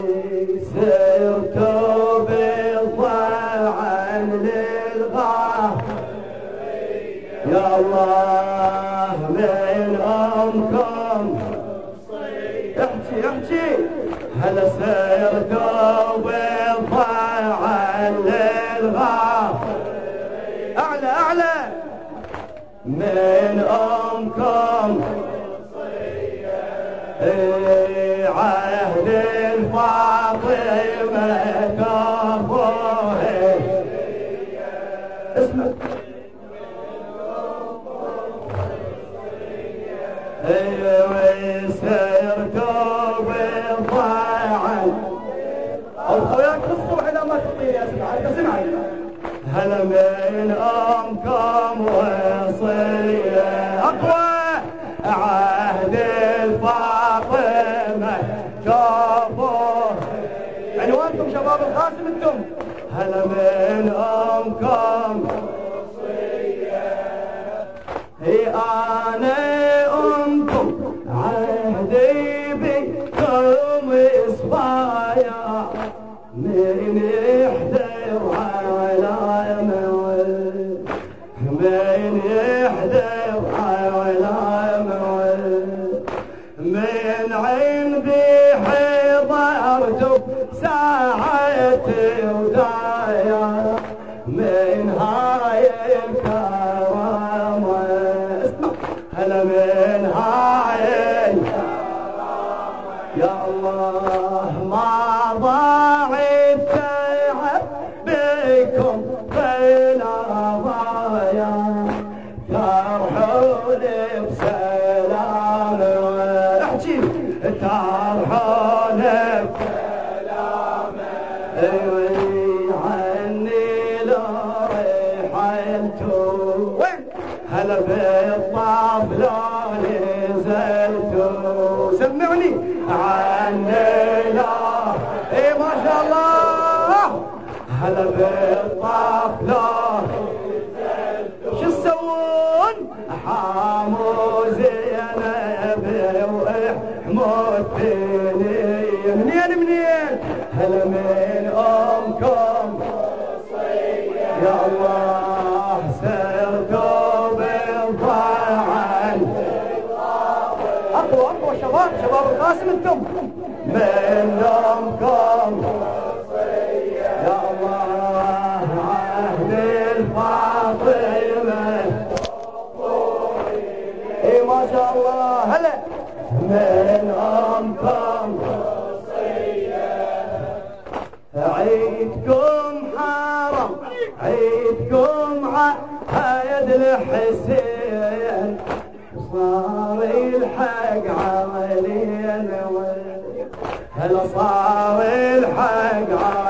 سرتوا میں کا وہ ہے؟ شباب القاسم أنتم هلا من امكم هي أنا امكم عهدي بكم إصفايا. من يحذر على موت من يحذر على موت من عندي الله ما ضاعت بكم بلا ضايا ترحوني بسلام. ترحوني بسلام. شو تسوون حاموا زينب واحموا الدنيا منين منين هلا من امكم يا الله سرتوا بالطعن اقوى اقوى شباب شباب القاسم أنتم من امكم الفاطمه اي ما شاء الله هلا من امكم عيدكم حرم عيدكم عهد الحسين صار الحق علينا هلا صار الحق علينا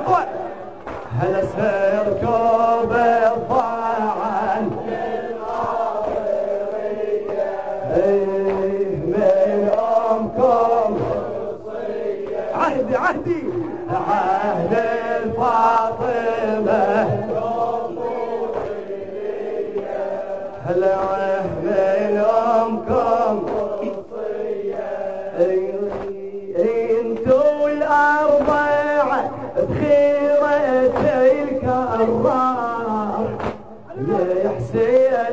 أكبر. هلا سير كوب من أمكم عهدي عهدي. عهد الفاطمة. هلا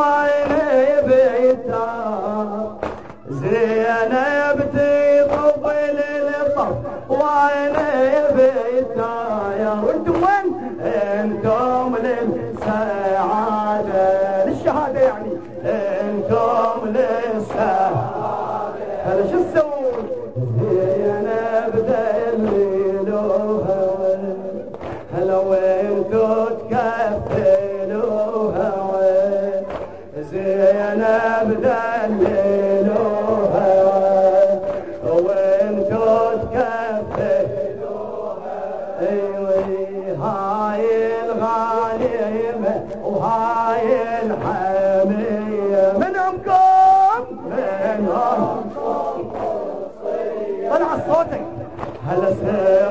وعيني بيتها زينب تطف للطف وعيني بيتها يا وأنتم وين أنتم للسعادة؟ للشهادة يعني. أنتم للسعادة. دللوها هاي الغانمة وهاي الحمية من أمكم. طلع صوتك. هل سرتوا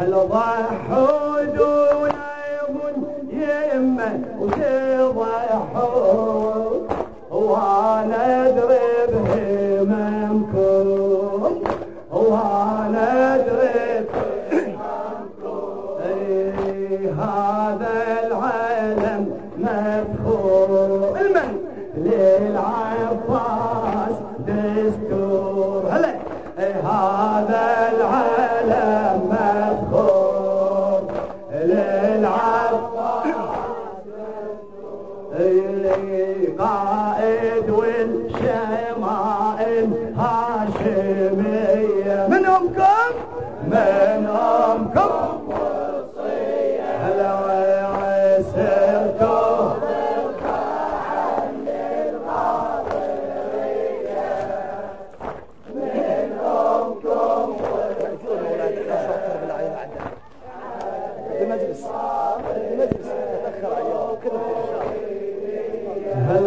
هل ضحوا دون يمن يمه وتضحوا وأنا أدري